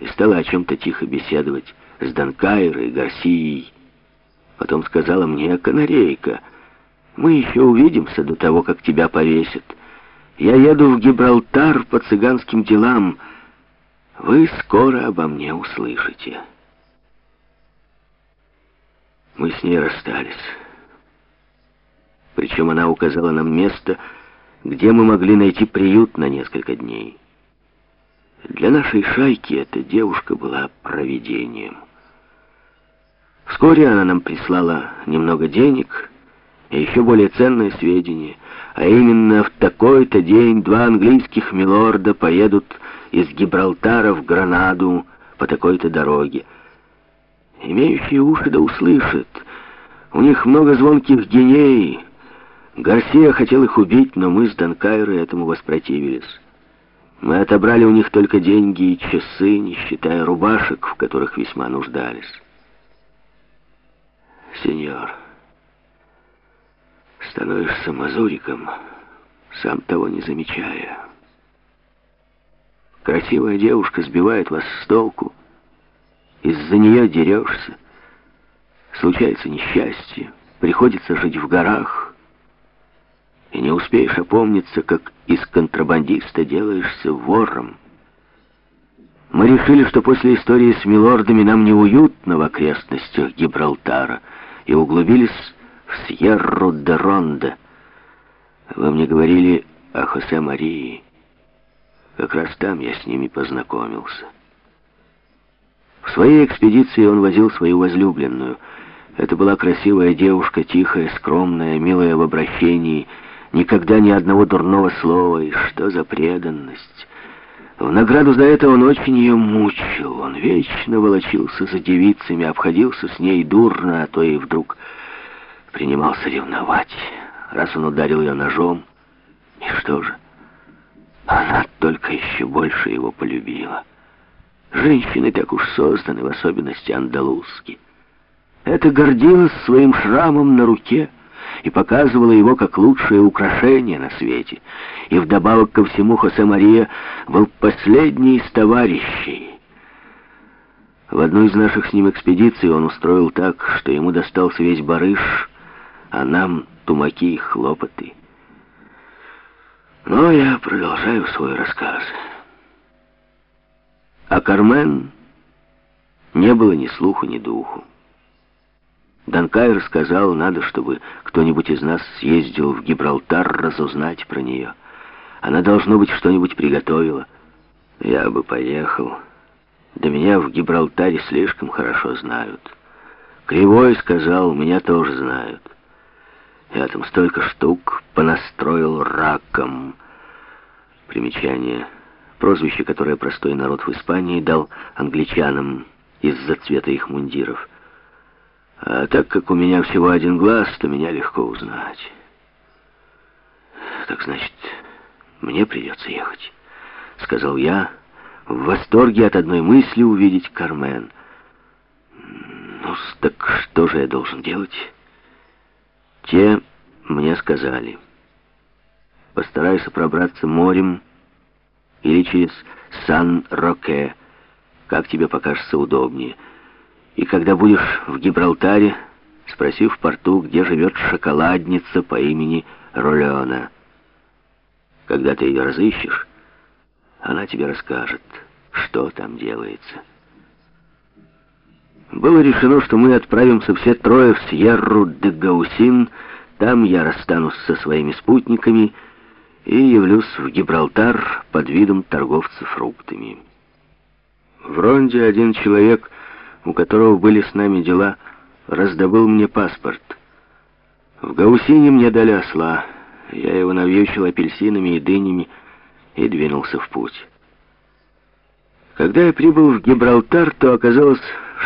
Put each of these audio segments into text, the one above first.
и стала о чем-то тихо беседовать с Данкайрой и Гарсией. Потом сказала мне, «Канарейка, мы еще увидимся до того, как тебя повесят. Я еду в Гибралтар по цыганским делам. Вы скоро обо мне услышите». Мы с ней расстались. Причем она указала нам место, где мы могли найти приют на несколько дней. Для нашей шайки эта девушка была провидением. Вскоре она нам прислала немного денег и еще более ценные сведения, а именно в такой-то день два английских милорда поедут из Гибралтара в Гранаду по такой-то дороге. Имеющие уши да услышат. У них много звонких геней. Гарсия хотел их убить, но мы с Донкайрой этому воспротивились. Мы отобрали у них только деньги и часы, не считая рубашек, в которых весьма нуждались. Сеньор, становишься мазуриком, сам того не замечая. Красивая девушка сбивает вас с толку, из-за нее дерешься. Случается несчастье, приходится жить в горах, и не успеешь опомниться, как из контрабандиста делаешься вором. Мы решили, что после истории с милордами нам неуютно в окрестностях Гибралтара, и углубились в Сьерру-де-Ронде. Вы мне говорили о Хосе Марии. Как раз там я с ними познакомился. В своей экспедиции он возил свою возлюбленную. Это была красивая девушка, тихая, скромная, милая в обращении, никогда ни одного дурного слова, и что за преданность. В награду за это он очень ее мучил. Он вечно волочился за девицами, обходился с ней дурно, а то и вдруг принимался ревновать. Раз он ударил ее ножом, и что же? Она только еще больше его полюбила. Женщины так уж созданы, в особенности андалузские. Это гордилась своим шрамом на руке, и показывала его как лучшее украшение на свете. И вдобавок ко всему Хосе Мария был последний из товарищей. В одну из наших с ним экспедиций он устроил так, что ему достался весь барыш, а нам тумаки и хлопоты. Но я продолжаю свой рассказ. А Кармен не было ни слуху, ни духу. Данкайр сказал, надо, чтобы кто-нибудь из нас съездил в Гибралтар разузнать про нее. Она, должно быть, что-нибудь приготовила. Я бы поехал. Да меня в Гибралтаре слишком хорошо знают. Кривой сказал, меня тоже знают. Я там столько штук понастроил раком. Примечание. Прозвище, которое простой народ в Испании дал англичанам из-за цвета их мундиров. А так как у меня всего один глаз, то меня легко узнать. Так значит, мне придется ехать, сказал я, в восторге от одной мысли увидеть Кармен. Ну, так что же я должен делать? Те мне сказали, постарайся пробраться морем или через Сан-Роке, как тебе покажется удобнее. И когда будешь в Гибралтаре, спроси в порту, где живет шоколадница по имени Ролеона. Когда ты ее разыщешь, она тебе расскажет, что там делается. Было решено, что мы отправимся все трое в Сьерру-де-Гаусин, там я расстанусь со своими спутниками и явлюсь в Гибралтар под видом торговца фруктами. В Ронде один человек у которого были с нами дела, раздобыл мне паспорт. В Гаусине мне дали осла. Я его навьючил апельсинами и дынями и двинулся в путь. Когда я прибыл в Гибралтар, то оказалось,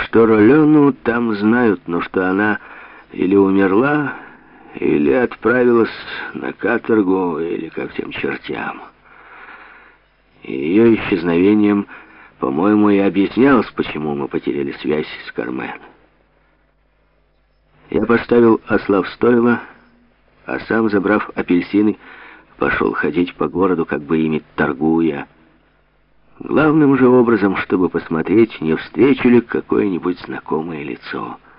что Ролену там знают, но что она или умерла, или отправилась на каторгу, или как тем чертям. И ее исчезновением по-моему, и объяснялось, почему мы потеряли связь с Кармен. Я поставил осла в стойло, а сам, забрав апельсины, пошел ходить по городу, как бы ими торгуя. Главным же образом, чтобы посмотреть, не встречу ли какое-нибудь знакомое лицо —